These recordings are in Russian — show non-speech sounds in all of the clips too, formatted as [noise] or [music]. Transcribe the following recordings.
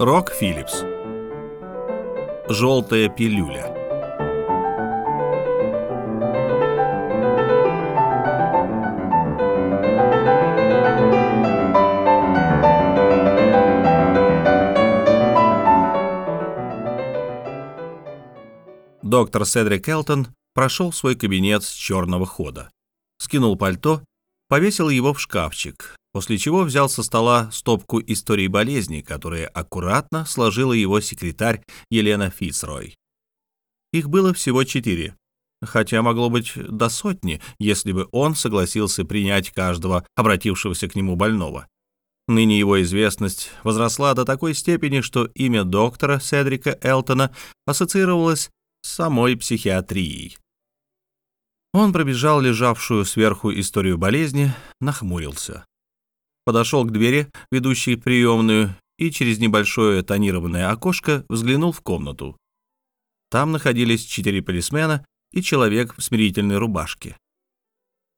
Рок Филлипс. Желтая пилюля. Доктор Седрик Элтон прошел свой кабинет с черного хода, скинул пальто, повесил его в шкафчик, после чего взял со стола стопку историй болезни, которые аккуратно сложила его секретарь Елена Фицрой. Их было всего четыре, хотя могло быть до сотни, если бы он согласился принять каждого обратившегося к нему больного. Ныне его известность возросла до такой степени, что имя доктора Седрика Элтона ассоциировалось с самой психиатрией. Он пробежал лежавшую сверху историю болезни, нахмурился подошел к двери, ведущей в приемную, и через небольшое тонированное окошко взглянул в комнату. Там находились четыре полисмена и человек в смирительной рубашке.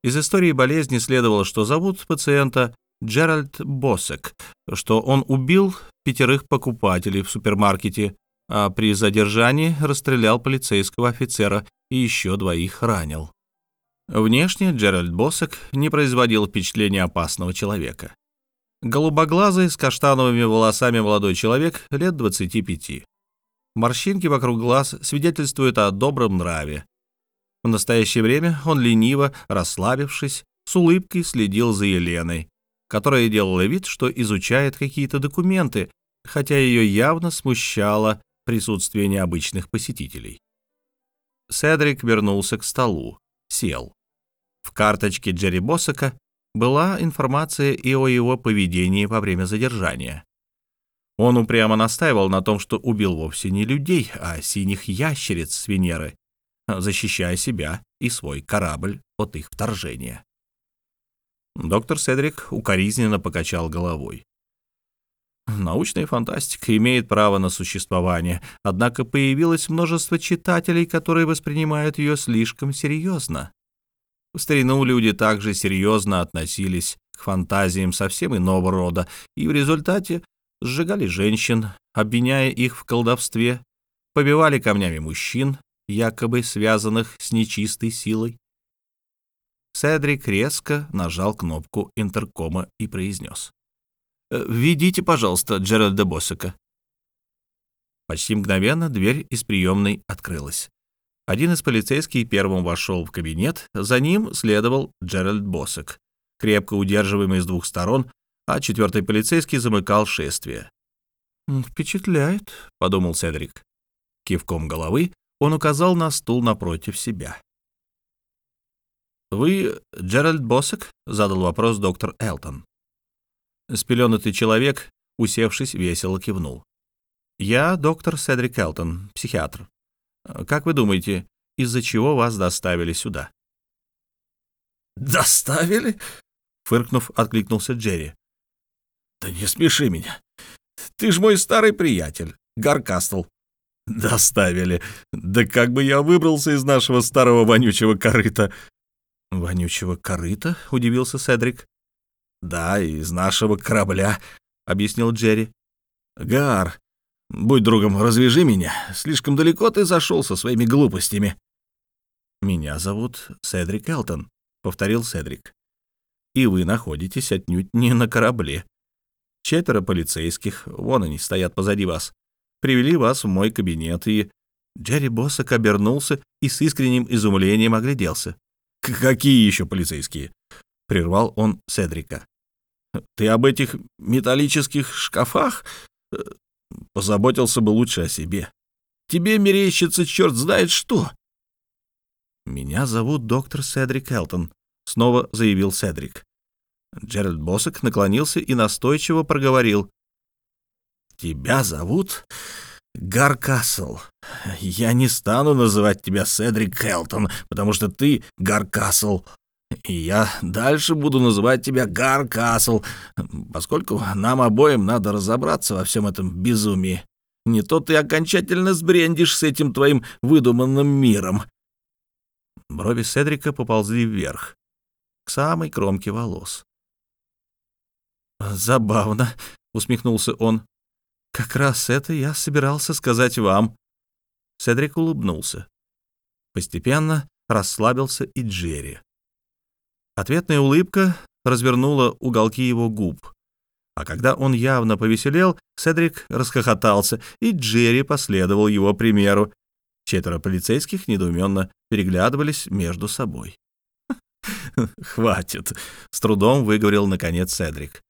Из истории болезни следовало, что зовут пациента Джеральд Босек, что он убил пятерых покупателей в супермаркете, а при задержании расстрелял полицейского офицера и еще двоих ранил. Внешне Джеральд Босек не производил впечатления опасного человека. Голубоглазый, с каштановыми волосами молодой человек лет 25. Морщинки вокруг глаз свидетельствуют о добром нраве. В настоящее время он лениво, расслабившись, с улыбкой следил за Еленой, которая делала вид, что изучает какие-то документы, хотя ее явно смущало присутствие необычных посетителей. Седрик вернулся к столу, сел. В карточке Джерри Боссака была информация и о его поведении во время задержания. Он упрямо настаивал на том, что убил вовсе не людей, а синих ящериц с Венеры, защищая себя и свой корабль от их вторжения. Доктор Седрик укоризненно покачал головой. Научная фантастика имеет право на существование, однако появилось множество читателей, которые воспринимают ее слишком серьезно. В старину люди также серьезно относились к фантазиям совсем иного рода и в результате сжигали женщин, обвиняя их в колдовстве, побивали камнями мужчин, якобы связанных с нечистой силой. Седрик резко нажал кнопку интеркома и произнес. «Э, «Введите, пожалуйста, Джеральда Боссека». Почти мгновенно дверь из приемной открылась. Один из полицейских первым вошел в кабинет, за ним следовал Джеральд Боссек, крепко удерживаемый с двух сторон, а четвертый полицейский замыкал шествие. «Впечатляет», — подумал Седрик. Кивком головы он указал на стул напротив себя. «Вы Джеральд Боссек?» — задал вопрос доктор Элтон. Спеленутый человек, усевшись, весело кивнул. «Я доктор Седрик Элтон, психиатр. Как вы думаете, из-за чего вас доставили сюда?» «Доставили?» — фыркнув, откликнулся Джерри. «Да не смеши меня. Ты ж мой старый приятель, Гаркастл». «Доставили. Да как бы я выбрался из нашего старого вонючего корыта?» «Вонючего корыта?» — удивился Седрик. «Да, из нашего корабля», — объяснил Джерри. «Гар, Будь другом, развяжи меня. Слишком далеко ты зашел со своими глупостями. Меня зовут Седрик Элтон, повторил Седрик. И вы находитесь отнюдь не на корабле. Четверо полицейских, вон они стоят позади вас, привели вас в мой кабинет, и... Джерри Боссак обернулся и с искренним изумлением огляделся. «Какие еще полицейские?» — прервал он Седрика. «Ты об этих металлических шкафах? Позаботился бы лучше о себе. Тебе мерещится черт знает что. «Меня зовут доктор Седрик Элтон», — снова заявил Седрик. Джеральд Босок наклонился и настойчиво проговорил. «Тебя зовут Гаркасл. Я не стану называть тебя Седрик Элтон, потому что ты Гаркасл. И я дальше буду называть тебя Гаркасл, поскольку нам обоим надо разобраться во всем этом безумии. Не то ты окончательно сбрендишь с этим твоим выдуманным миром». Брови Седрика поползли вверх, к самой кромке волос. «Забавно», — усмехнулся он. Как раз это я собирался сказать вам. Седрик улыбнулся. Постепенно расслабился и Джерри. Ответная улыбка развернула уголки его губ. А когда он явно повеселел, Седрик расхохотался, и Джерри последовал его примеру. Четверо полицейских недоуменно переглядывались между собой. [laughs] «Хватит», — с трудом выговорил наконец Седрик.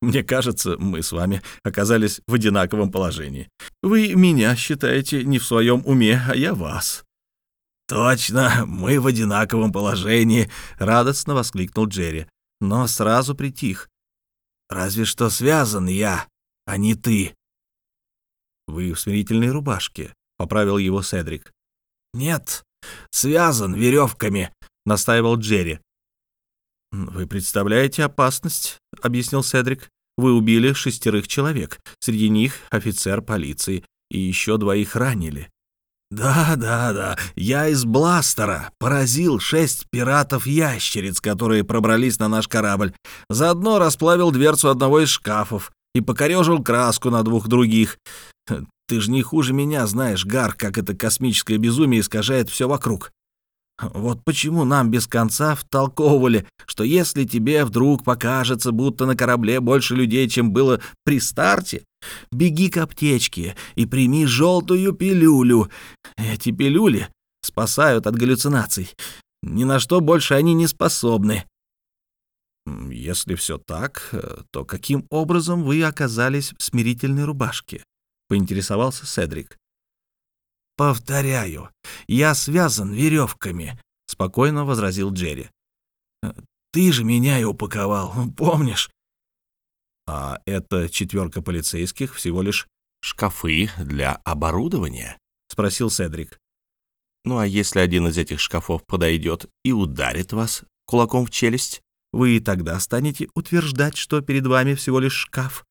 «Мне кажется, мы с вами оказались в одинаковом положении. Вы меня считаете не в своем уме, а я вас». «Точно, мы в одинаковом положении», — радостно воскликнул Джерри, но сразу притих. «Разве что связан я, а не ты». «Вы в смирительной рубашке», — поправил его Седрик. «Нет, связан веревками», — настаивал Джерри. «Вы представляете опасность», — объяснил Седрик. «Вы убили шестерых человек, среди них офицер полиции, и еще двоих ранили. «Да, да, да, я из бластера поразил шесть пиратов-ящериц, которые пробрались на наш корабль. Заодно расплавил дверцу одного из шкафов и покорежил краску на двух других. Ты же не хуже меня знаешь, Гар, как это космическое безумие искажает все вокруг. Вот почему нам без конца втолковывали, что если тебе вдруг покажется, будто на корабле больше людей, чем было при старте, беги к аптечке и прими желтую пилюлю. Эти пилюли спасают от галлюцинаций. Ни на что больше они не способны. Если все так, то каким образом вы оказались в смирительной рубашке? поинтересовался Седрик. «Повторяю, я связан веревками», — спокойно возразил Джерри. «Ты же меня и упаковал, помнишь?» «А это четверка полицейских всего лишь шкафы для оборудования?» — спросил Седрик. «Ну а если один из этих шкафов подойдет и ударит вас кулаком в челюсть, вы и тогда станете утверждать, что перед вами всего лишь шкаф?»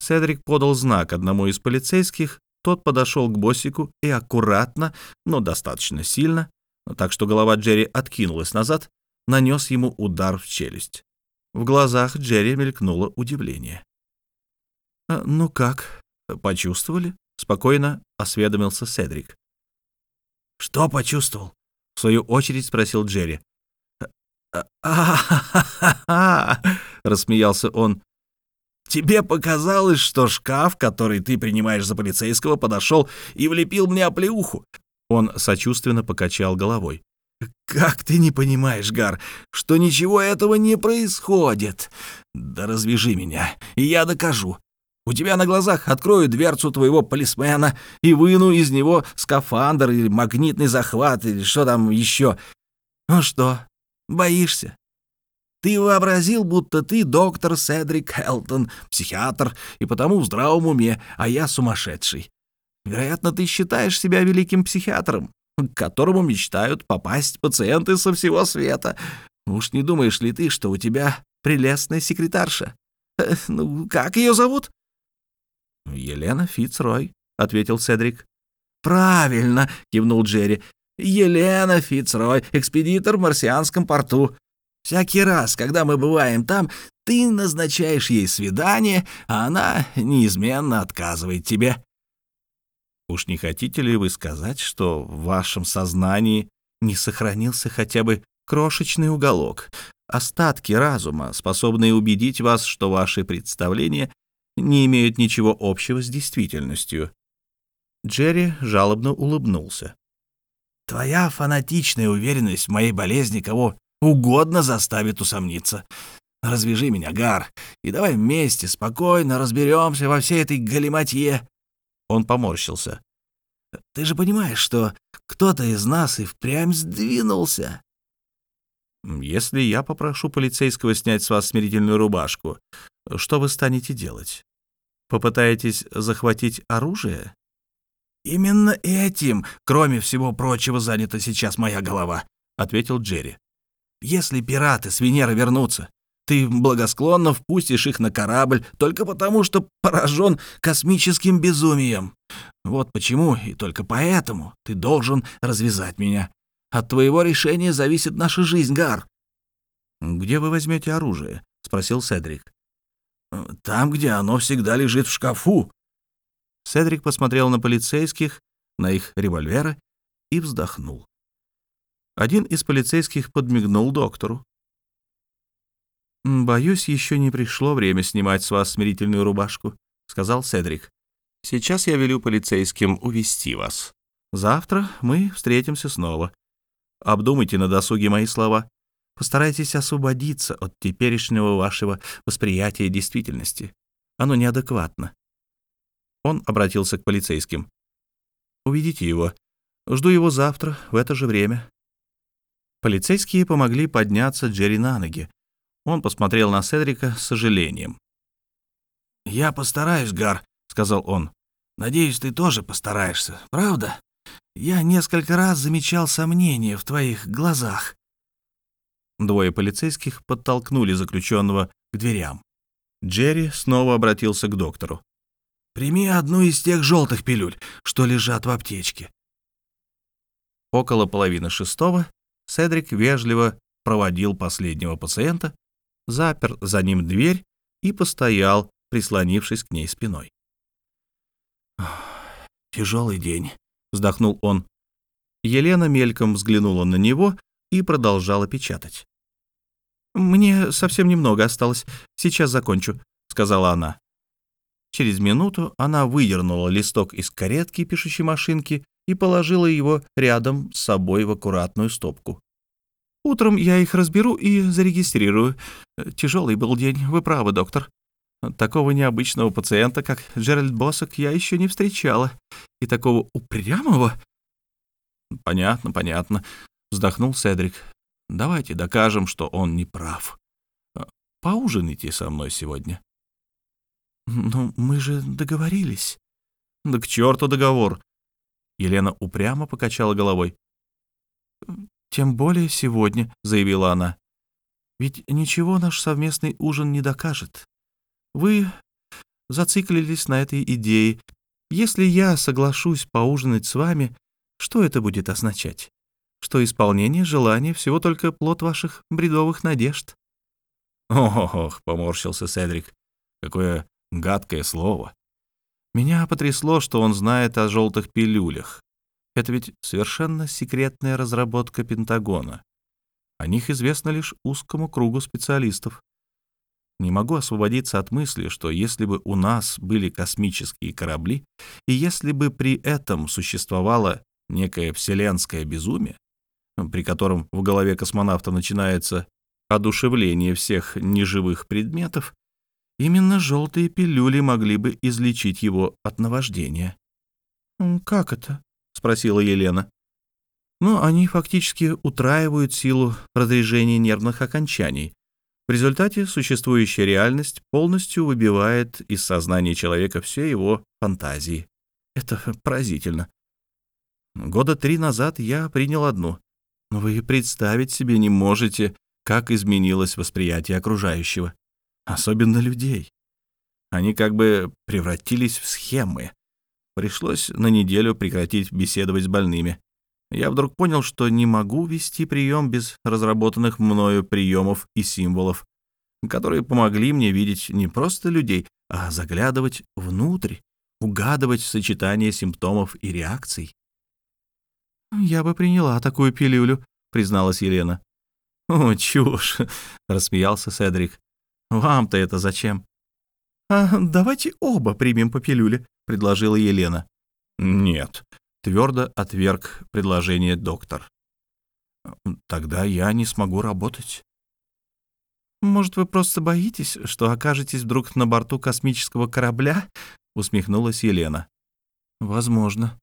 Седрик подал знак одному из полицейских, тот подошел к Боссику и аккуратно, но достаточно сильно, так что голова Джерри откинулась назад, нанес ему удар в челюсть. В глазах Джерри мелькнуло удивление. «А, «Ну как, почувствовали?» — спокойно осведомился Седрик. «Что почувствовал?» — в свою очередь спросил Джерри. «А-ха-ха-ха!» — рассмеялся он. Тебе показалось, что шкаф, который ты принимаешь за полицейского, подошел и влепил мне оплеуху?» Он сочувственно покачал головой. «Как ты не понимаешь, Гар, что ничего этого не происходит? Да развяжи меня, и я докажу. У тебя на глазах открою дверцу твоего полисмена и выну из него скафандр или магнитный захват или что там еще. Ну что, боишься?» Ты вообразил, будто ты доктор Седрик Хелтон, психиатр, и потому в здравом уме, а я сумасшедший. Вероятно, ты считаешь себя великим психиатром, к которому мечтают попасть пациенты со всего света. Уж не думаешь ли ты, что у тебя прелестная секретарша? Э, ну, как ее зовут? Елена Фицрой, ответил Седрик. Правильно, кивнул Джерри. Елена Фицрой, экспедитор в марсианском порту. Всякий раз, когда мы бываем там, ты назначаешь ей свидание, а она неизменно отказывает тебе. Уж не хотите ли вы сказать, что в вашем сознании не сохранился хотя бы крошечный уголок, остатки разума, способные убедить вас, что ваши представления не имеют ничего общего с действительностью?» Джерри жалобно улыбнулся. «Твоя фанатичная уверенность в моей болезни кого угодно заставит усомниться. Развяжи меня, Гар, и давай вместе спокойно разберемся во всей этой галиматье. Он поморщился. Ты же понимаешь, что кто-то из нас и впрямь сдвинулся. Если я попрошу полицейского снять с вас смирительную рубашку, что вы станете делать? Попытаетесь захватить оружие? Именно этим, кроме всего прочего, занята сейчас моя голова, ответил Джерри. Если пираты с Венеры вернутся, ты благосклонно впустишь их на корабль только потому, что поражен космическим безумием. Вот почему и только поэтому ты должен развязать меня. От твоего решения зависит наша жизнь, Гар. «Где вы возьмете оружие?» — спросил Седрик. «Там, где оно всегда лежит в шкафу», Седрик посмотрел на полицейских, на их револьверы и вздохнул. Один из полицейских подмигнул доктору. «Боюсь, еще не пришло время снимать с вас смирительную рубашку», — сказал Седрик. «Сейчас я велю полицейским увести вас. Завтра мы встретимся снова. Обдумайте на досуге мои слова. Постарайтесь освободиться от теперешнего вашего восприятия действительности. Оно неадекватно». Он обратился к полицейским. «Уведите его. Жду его завтра в это же время». Полицейские помогли подняться Джерри на ноги, он посмотрел на Седрика с сожалением. «Я постараюсь, Гар», — сказал он. «Надеюсь, ты тоже постараешься, правда? Я несколько раз замечал сомнения в твоих глазах». Двое полицейских подтолкнули заключенного к дверям. Джерри снова обратился к доктору. «Прими одну из тех желтых пилюль, что лежат в аптечке». Около половины шестого Седрик вежливо проводил последнего пациента запер за ним дверь и постоял, прислонившись к ней спиной. «Тяжелый день», — вздохнул он. Елена мельком взглянула на него и продолжала печатать. «Мне совсем немного осталось. Сейчас закончу», — сказала она. Через минуту она выдернула листок из каретки пишущей машинки и положила его рядом с собой в аккуратную стопку. Утром я их разберу и зарегистрирую. Тяжелый был день, вы правы, доктор. Такого необычного пациента, как Джеральд Босок, я еще не встречала. И такого упрямого... Понятно, понятно, вздохнул Седрик. Давайте докажем, что он не прав. Поужинайте со мной сегодня. Но мы же договорились. Да к черту договор. Елена упрямо покачала головой. «Тем более сегодня», — заявила она. «Ведь ничего наш совместный ужин не докажет. Вы зациклились на этой идее. Если я соглашусь поужинать с вами, что это будет означать? Что исполнение желания всего только плод ваших бредовых надежд?» «Ох, — поморщился Седрик, — какое гадкое слово. Меня потрясло, что он знает о желтых пилюлях. Это ведь совершенно секретная разработка Пентагона. О них известно лишь узкому кругу специалистов. Не могу освободиться от мысли, что если бы у нас были космические корабли, и если бы при этом существовало некое вселенское безумие, при котором в голове космонавта начинается одушевление всех неживых предметов, именно желтые пилюли могли бы излечить его от наваждения. «Как это?» — спросила Елена. «Ну, они фактически утраивают силу разрежения нервных окончаний. В результате существующая реальность полностью выбивает из сознания человека все его фантазии. Это поразительно. Года три назад я принял одну. Но вы представить себе не можете, как изменилось восприятие окружающего. Особенно людей. Они как бы превратились в схемы, Пришлось на неделю прекратить беседовать с больными. Я вдруг понял, что не могу вести прием без разработанных мною приемов и символов, которые помогли мне видеть не просто людей, а заглядывать внутрь, угадывать сочетание симптомов и реакций. «Я бы приняла такую пилюлю», — призналась Елена. «О, чушь!» — рассмеялся Седрик. «Вам-то это зачем?» «А давайте оба примем по пилюле», — предложила Елена. «Нет», — твердо отверг предложение доктор. «Тогда я не смогу работать». «Может, вы просто боитесь, что окажетесь вдруг на борту космического корабля?» — усмехнулась Елена. «Возможно».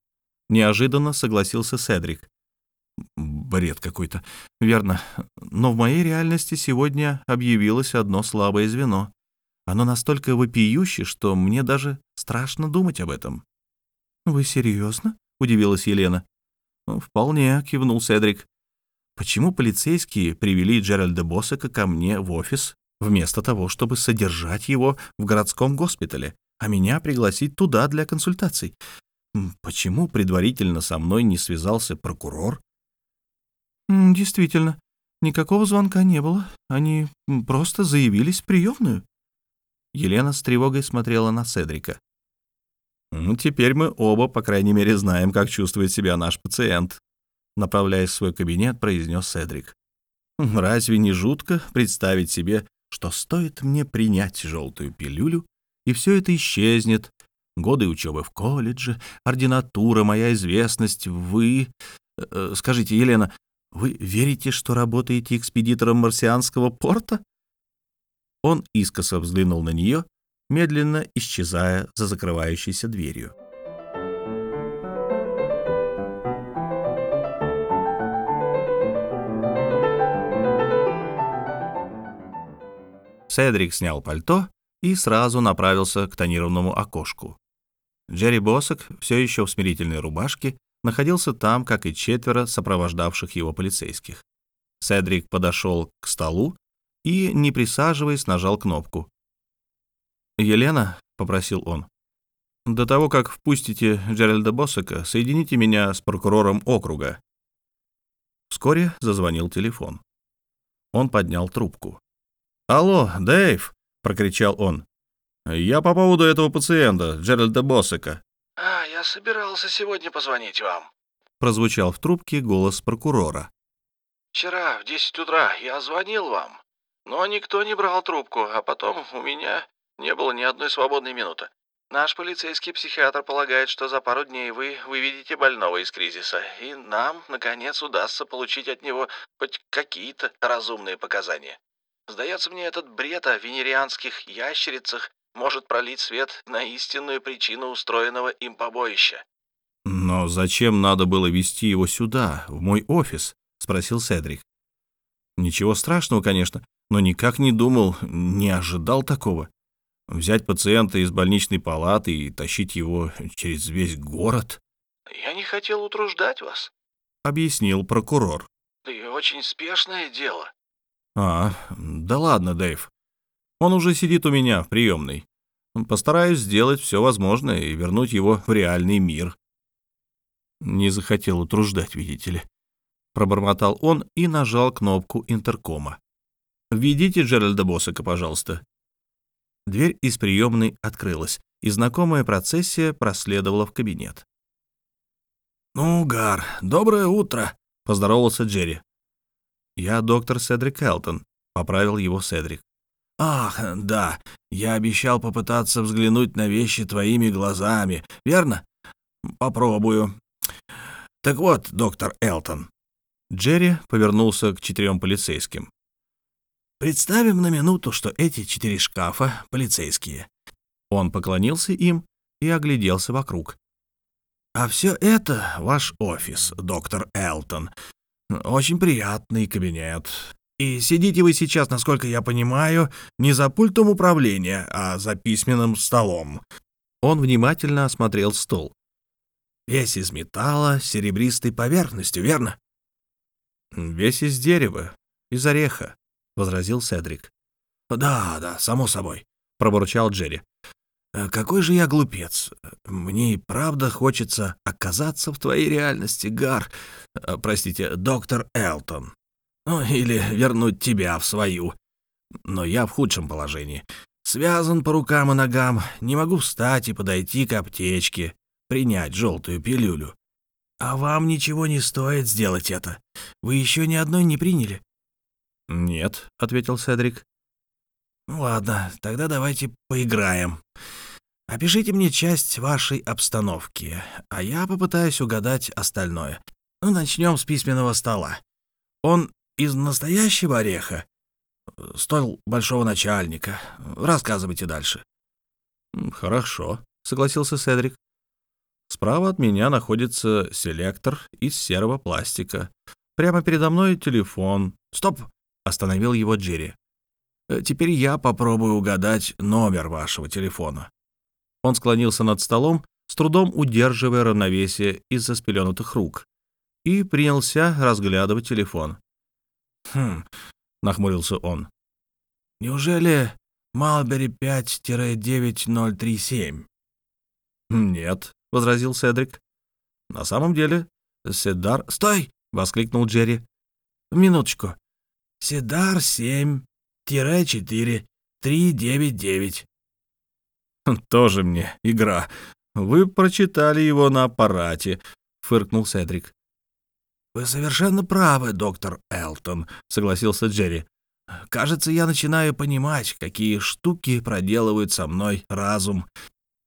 Неожиданно согласился Седрик. Бред какой-то. Верно. Но в моей реальности сегодня объявилось одно слабое звено. Оно настолько вопиюще, что мне даже страшно думать об этом. «Вы серьезно?» — удивилась Елена. «Ну, «Вполне», — кивнул Седрик. «Почему полицейские привели Джеральда Боссека ко мне в офис, вместо того, чтобы содержать его в городском госпитале, а меня пригласить туда для консультаций? Почему предварительно со мной не связался прокурор?» «Действительно, никакого звонка не было. Они просто заявились в приемную». Елена с тревогой смотрела на Седрика. «Ну, теперь мы оба, по крайней мере, знаем, как чувствует себя наш пациент», направляясь в свой кабинет, произнес Седрик. «Разве не жутко представить себе, что стоит мне принять желтую пилюлю, и все это исчезнет, годы учебы в колледже, ординатура, моя известность, вы... Э, скажите, Елена, вы верите, что работаете экспедитором марсианского порта?» Он искоса взглянул на нее, медленно исчезая за закрывающейся дверью. Седрик снял пальто и сразу направился к тонированному окошку. Джерри Босок, все еще в смирительной рубашке, находился там, как и четверо сопровождавших его полицейских. Седрик подошел к столу и, не присаживаясь, нажал кнопку. «Елена», — попросил он, — «до того, как впустите Джеральда Боссека, соедините меня с прокурором округа». Вскоре зазвонил телефон. Он поднял трубку. «Алло, Дэйв!» — прокричал он. «Я по поводу этого пациента, Джеральда Боссека». «А, я собирался сегодня позвонить вам», — прозвучал в трубке голос прокурора. «Вчера в десять утра я звонил вам, но никто не брал трубку, а потом у меня не было ни одной свободной минуты. Наш полицейский психиатр полагает, что за пару дней вы выведете больного из кризиса, и нам, наконец, удастся получить от него хоть какие-то разумные показания. Сдается мне, этот бред о венерианских ящерицах может пролить свет на истинную причину устроенного им побоища. «Но зачем надо было вести его сюда, в мой офис?» — спросил Седрик. «Ничего страшного, конечно, но никак не думал, не ожидал такого. Взять пациента из больничной палаты и тащить его через весь город?» «Я не хотел утруждать вас», — объяснил прокурор. «И очень спешное дело». «А, да ладно, Дэйв. Он уже сидит у меня в приемной. Постараюсь сделать все возможное и вернуть его в реальный мир». Не захотел утруждать, видите ли. Пробормотал он и нажал кнопку интеркома. «Введите Джеральда Боссека, пожалуйста». Дверь из приемной открылась, и знакомая процессия проследовала в кабинет. «Ну, Гар, доброе утро», — поздоровался Джерри. «Я доктор Седрик Элтон», — поправил его Седрик. «Ах, да, я обещал попытаться взглянуть на вещи твоими глазами, верно? Попробую. Так вот, доктор Элтон». Джерри повернулся к четырем полицейским. «Представим на минуту, что эти четыре шкафа полицейские». Он поклонился им и огляделся вокруг. «А все это ваш офис, доктор Элтон. Очень приятный кабинет. И сидите вы сейчас, насколько я понимаю, не за пультом управления, а за письменным столом». Он внимательно осмотрел стол. «Весь из металла с серебристой поверхностью, верно?» «Весь из дерева, из ореха», — возразил Седрик. «Да, да, само собой», — пробурчал Джерри. Э, «Какой же я глупец. Мне и правда хочется оказаться в твоей реальности, Гар. Э, простите, доктор Элтон. Ну, или вернуть тебя в свою. Но я в худшем положении. Связан по рукам и ногам, не могу встать и подойти к аптечке, принять желтую пилюлю. А вам ничего не стоит сделать это. Вы еще ни одной не приняли?» «Нет», — ответил Седрик. Ладно, тогда давайте поиграем. Опишите мне часть вашей обстановки, а я попытаюсь угадать остальное. Ну, начнем с письменного стола. Он из настоящего ореха? Стол большого начальника. Рассказывайте дальше. Хорошо, согласился Седрик. Справа от меня находится селектор из серого пластика. Прямо передо мной телефон. Стоп! Остановил его Джерри. Э, теперь я попробую угадать номер вашего телефона. Он склонился над столом, с трудом удерживая равновесие из-за спеленутых рук, и принялся разглядывать телефон. «Хм», — нахмурился он. «Неужели Малбери 5-9037?» «Нет», — возразил Седрик. «На самом деле, Седар...» «Стой!» — воскликнул Джерри. «Минуточку. Седар 7-4-399. Тоже мне игра, Вы прочитали его на аппарате, фыркнул Седрик. Вы совершенно правы, доктор Элтон, согласился Джерри. Кажется, я начинаю понимать, какие штуки проделывает со мной разум.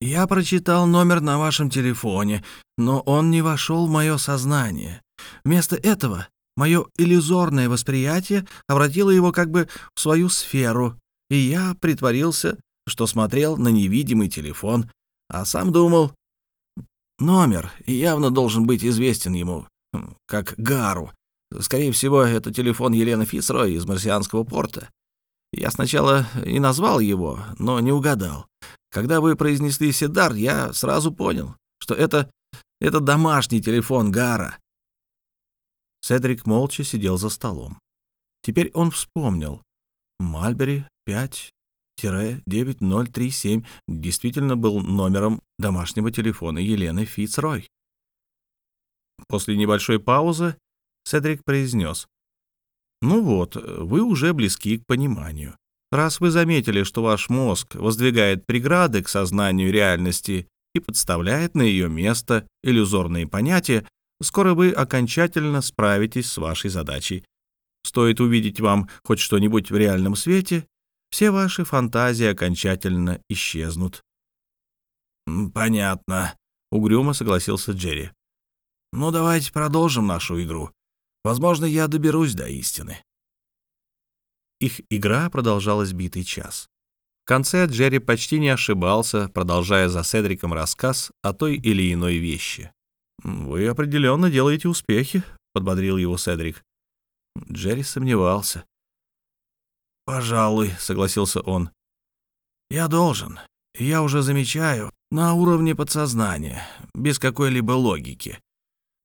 Я прочитал номер на вашем телефоне, но он не вошел в мое сознание. Вместо этого мое иллюзорное восприятие обратило его как бы в свою сферу, и я притворился, что смотрел на невидимый телефон, а сам думал... Номер явно должен быть известен ему, как Гару. Скорее всего, это телефон Елены Фицрой из марсианского порта. Я сначала и назвал его, но не угадал. Когда вы произнесли Седар, я сразу понял, что это, это домашний телефон Гара. Седрик молча сидел за столом. Теперь он вспомнил. Мальбери 5-9037 действительно был номером домашнего телефона Елены Фицрой. После небольшой паузы Седрик произнес. «Ну вот, вы уже близки к пониманию. Раз вы заметили, что ваш мозг воздвигает преграды к сознанию реальности и подставляет на ее место иллюзорные понятия, скоро вы окончательно справитесь с вашей задачей. Стоит увидеть вам хоть что-нибудь в реальном свете, все ваши фантазии окончательно исчезнут. «Понятно», — угрюмо согласился Джерри. «Ну, давайте продолжим нашу игру. Возможно, я доберусь до истины». Их игра продолжалась битый час. В конце Джерри почти не ошибался, продолжая за Седриком рассказ о той или иной вещи. «Вы определенно делаете успехи», — подбодрил его Седрик. Джерри сомневался. «Пожалуй», — согласился он. «Я должен. Я уже замечаю на уровне подсознания, без какой-либо логики,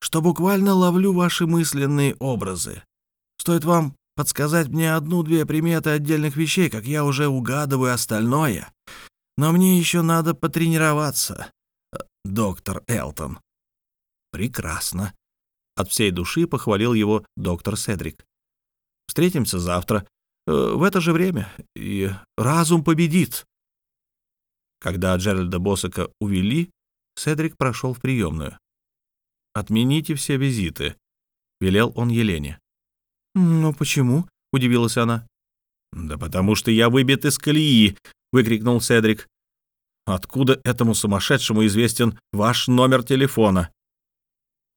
что буквально ловлю ваши мысленные образы. Стоит вам подсказать мне одну-две приметы отдельных вещей, как я уже угадываю остальное. Но мне еще надо потренироваться, доктор Элтон». «Прекрасно», — от всей души похвалил его доктор Седрик. «Встретимся завтра, э, в это же время, и разум победит». Когда Джеральда Босака увели, Седрик прошел в приемную. «Отмените все визиты», — велел он Елене. «Но почему?» — удивилась она. «Да потому что я выбит из колеи!» — выкрикнул Седрик. «Откуда этому сумасшедшему известен ваш номер телефона?»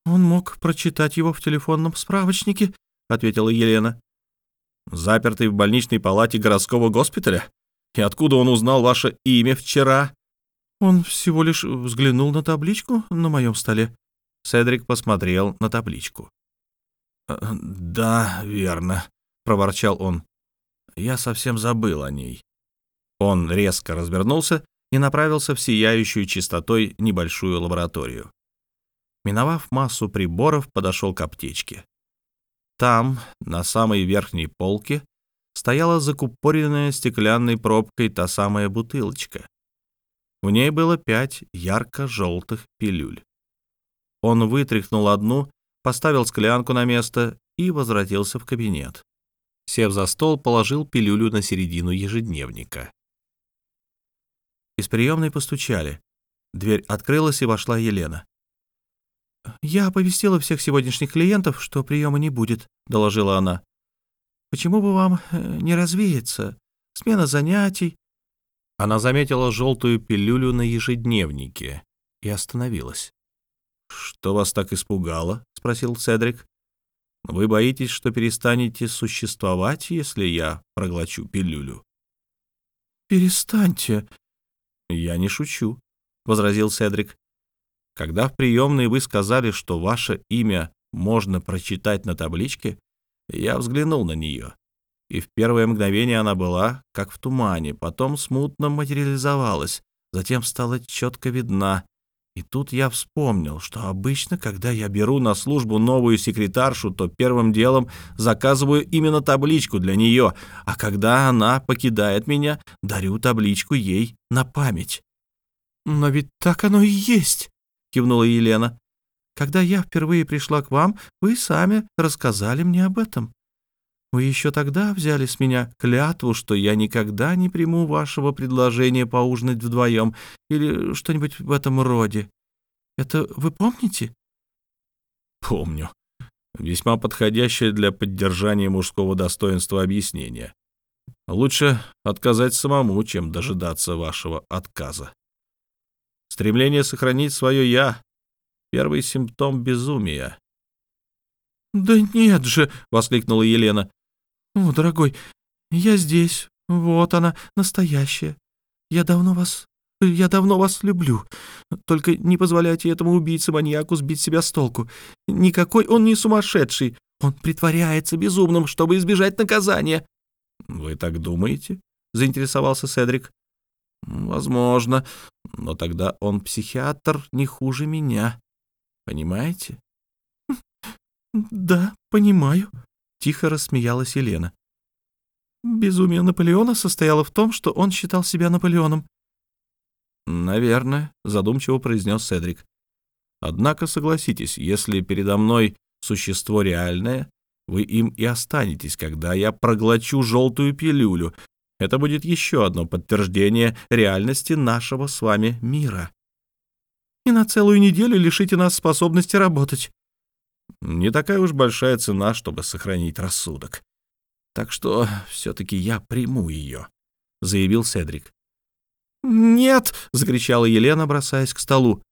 «Он мог прочитать его в телефонном справочнике», — ответила Елена. «Запертый в больничной палате городского госпиталя? И откуда он узнал ваше имя вчера?» «Он всего лишь взглянул на табличку на моем столе». Седрик посмотрел на табличку. «Э, «Да, верно», — проворчал он. «Я совсем забыл о ней». Он резко развернулся и направился в сияющую чистотой небольшую лабораторию. Миновав массу приборов, подошел к аптечке. Там, на самой верхней полке, стояла закупоренная стеклянной пробкой та самая бутылочка. В ней было пять ярко-желтых пилюль. Он вытряхнул одну, поставил склянку на место и возвратился в кабинет. Сев за стол, положил пилюлю на середину ежедневника. Из приемной постучали. Дверь открылась, и вошла Елена. «Я оповестила всех сегодняшних клиентов, что приема не будет», — доложила она. «Почему бы вам э, не развеяться? Смена занятий». Она заметила желтую пилюлю на ежедневнике и остановилась. «Что вас так испугало?» — спросил Седрик. «Вы боитесь, что перестанете существовать, если я проглочу пилюлю?» «Перестаньте». «Я не шучу», — возразил Седрик. Когда в приемной вы сказали, что ваше имя можно прочитать на табличке, я взглянул на нее. И в первое мгновение она была, как в тумане, потом смутно материализовалась, затем стала четко видна. И тут я вспомнил, что обычно, когда я беру на службу новую секретаршу, то первым делом заказываю именно табличку для нее, а когда она покидает меня, дарю табличку ей на память. «Но ведь так оно и есть!» — кивнула Елена. «Когда я впервые пришла к вам, вы сами рассказали мне об этом. Вы еще тогда взяли с меня клятву, что я никогда не приму вашего предложения поужинать вдвоем или что-нибудь в этом роде. Это вы помните?» «Помню. Весьма подходящее для поддержания мужского достоинства объяснение. Лучше отказать самому, чем дожидаться вашего отказа. Стремление сохранить свое «я» — первый симптом безумия». «Да нет же!» — воскликнула Елена. «О, дорогой, я здесь. Вот она, настоящая. Я давно вас... Я давно вас люблю. Только не позволяйте этому убийце-маньяку сбить себя с толку. Никакой он не сумасшедший. Он притворяется безумным, чтобы избежать наказания». «Вы так думаете?» — заинтересовался Седрик. «Возможно. Но тогда он психиатр не хуже меня. Понимаете?» «Да, понимаю», Тихо рассмеялась Елена. Безумие Наполеона состояло в том, что он считал себя Наполеоном. «Наверное», — задумчиво произнес Седрик. «Однако, согласитесь, если передо мной существо реальное, вы им и останетесь, когда я проглочу желтую пилюлю. Это будет еще одно подтверждение реальности нашего с вами мира». «И на целую неделю лишите нас способности работать», не такая уж большая цена, чтобы сохранить рассудок. Так что все-таки я приму ее», — заявил Седрик. «Нет!» — закричала Елена, бросаясь к столу.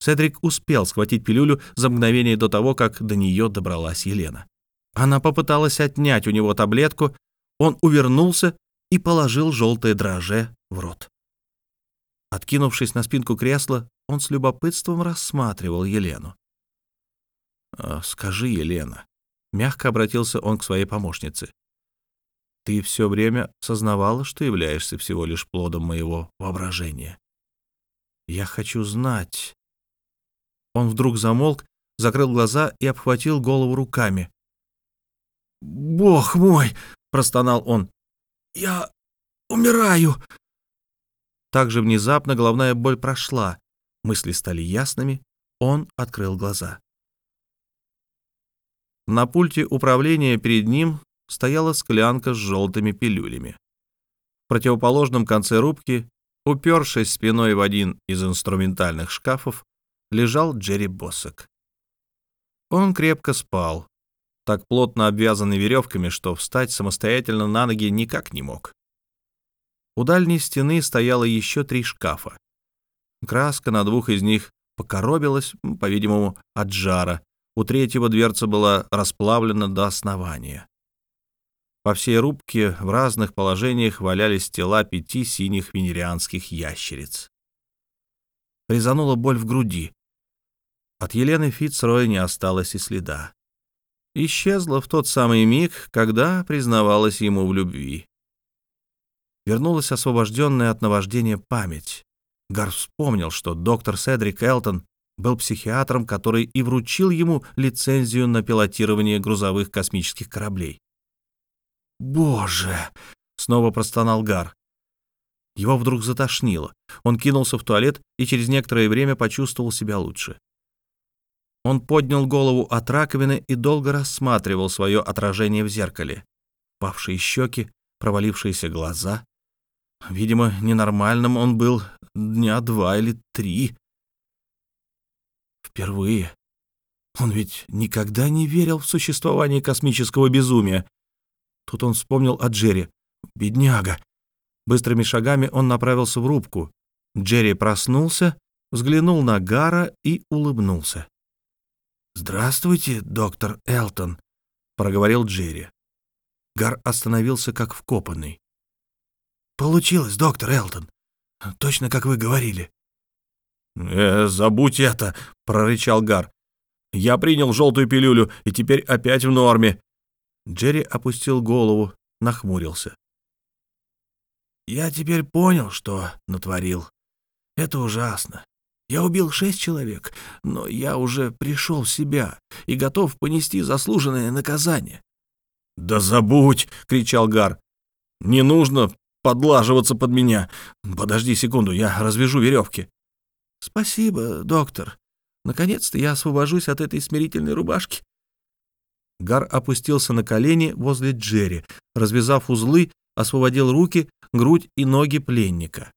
Седрик успел схватить пилюлю за мгновение до того, как до нее добралась Елена. Она попыталась отнять у него таблетку, он увернулся и положил желтое дрожже в рот. Откинувшись на спинку кресла, он с любопытством рассматривал Елену. А, «Скажи, Елена», — мягко обратился он к своей помощнице, «ты все время сознавала, что являешься всего лишь плодом моего воображения? Я хочу знать...» Он вдруг замолк, закрыл глаза и обхватил голову руками. «Бог мой!» — простонал он. «Я умираю!» Так же внезапно головная боль прошла, мысли стали ясными, он открыл глаза. На пульте управления перед ним стояла склянка с желтыми пилюлями. В противоположном конце рубки, упершись спиной в один из инструментальных шкафов, лежал Джерри Боссек. Он крепко спал, так плотно обвязанный веревками, что встать самостоятельно на ноги никак не мог. У дальней стены стояло еще три шкафа. Краска на двух из них покоробилась, по-видимому, от жара, у третьего дверца была расплавлена до основания. По всей рубке в разных положениях валялись тела пяти синих венерианских ящериц. Резанула боль в груди. От Елены Фицрой не осталось и следа. Исчезла в тот самый миг, когда признавалась ему в любви. Вернулась освобожденная от наваждения память. Гар вспомнил, что доктор Седрик Элтон был психиатром, который и вручил ему лицензию на пилотирование грузовых космических кораблей. «Боже!» — снова простонал Гар. Его вдруг затошнило. Он кинулся в туалет и через некоторое время почувствовал себя лучше. Он поднял голову от раковины и долго рассматривал свое отражение в зеркале. Павшие щеки, провалившиеся глаза. Видимо, ненормальным он был дня два или три. Впервые. Он ведь никогда не верил в существование космического безумия. Тут он вспомнил о Джерри. Бедняга. Быстрыми шагами он направился в рубку. Джерри проснулся, взглянул на Гара и улыбнулся. «Здравствуйте, доктор Элтон», — проговорил Джерри. Гар остановился как вкопанный. «Получилось, доктор Элтон. Точно, как вы говорили. «Э, забудь это!» — прорычал Гар. «Я принял желтую пилюлю и теперь опять в норме». Джерри опустил голову, нахмурился. «Я теперь понял, что натворил. Это ужасно. Я убил шесть человек, но я уже пришел в себя и готов понести заслуженное наказание». «Да забудь!» — кричал Гар. «Не нужно подлаживаться под меня. Подожди секунду, я развяжу веревки». «Спасибо, доктор. Наконец-то я освобожусь от этой смирительной рубашки». Гар опустился на колени возле Джерри, развязав узлы, освободил руки, грудь и ноги пленника.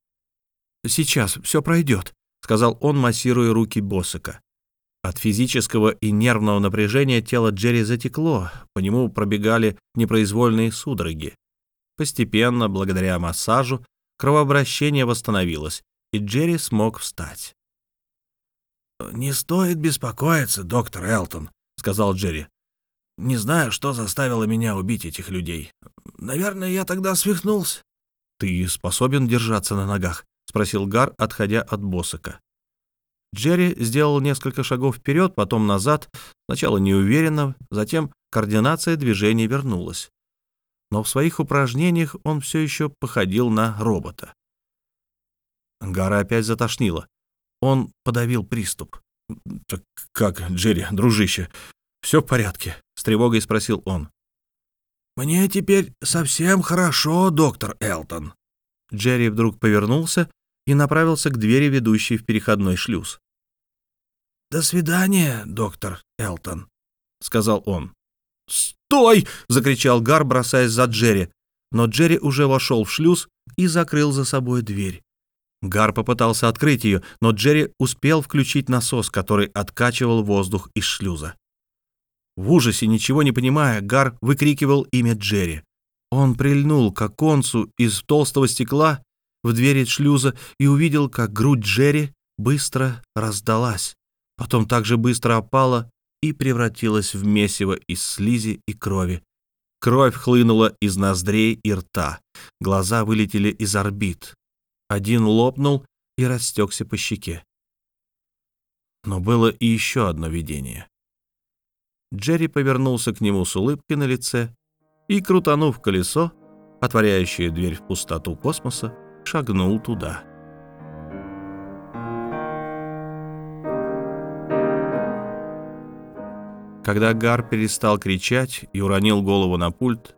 «Сейчас все пройдет», — сказал он, массируя руки Босика. От физического и нервного напряжения тело Джерри затекло, по нему пробегали непроизвольные судороги. Постепенно, благодаря массажу, кровообращение восстановилось, и Джерри смог встать. «Не стоит беспокоиться, доктор Элтон», — сказал Джерри. «Не знаю, что заставило меня убить этих людей. Наверное, я тогда свихнулся». «Ты способен держаться на ногах?» — спросил Гар, отходя от Босака. Джерри сделал несколько шагов вперед, потом назад, сначала неуверенно, затем координация движений вернулась. Но в своих упражнениях он все еще походил на робота. Гара опять затошнило. Он подавил приступ. «Так как, Джерри, дружище, все в порядке?» — с тревогой спросил он. «Мне теперь совсем хорошо, доктор Элтон». Джерри вдруг повернулся и направился к двери, ведущей в переходной шлюз. «До свидания, доктор Элтон», — сказал он. «Стой!» — закричал Гар, бросаясь за Джерри. Но Джерри уже вошел в шлюз и закрыл за собой дверь. Гар попытался открыть ее, но Джерри успел включить насос, который откачивал воздух из шлюза. В ужасе, ничего не понимая, Гар выкрикивал имя Джерри. Он прильнул к оконцу из толстого стекла в двери шлюза и увидел, как грудь Джерри быстро раздалась, потом также быстро опала и превратилась в месиво из слизи и крови. Кровь хлынула из ноздрей и рта, глаза вылетели из орбит, один лопнул и растекся по щеке. Но было и еще одно видение. Джерри повернулся к нему с улыбкой на лице и, крутанув колесо, отворяющее дверь в пустоту космоса, шагнул туда. Когда Гар перестал кричать и уронил голову на пульт,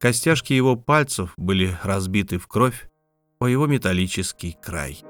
костяшки его пальцев были разбиты в кровь, по его металлический край.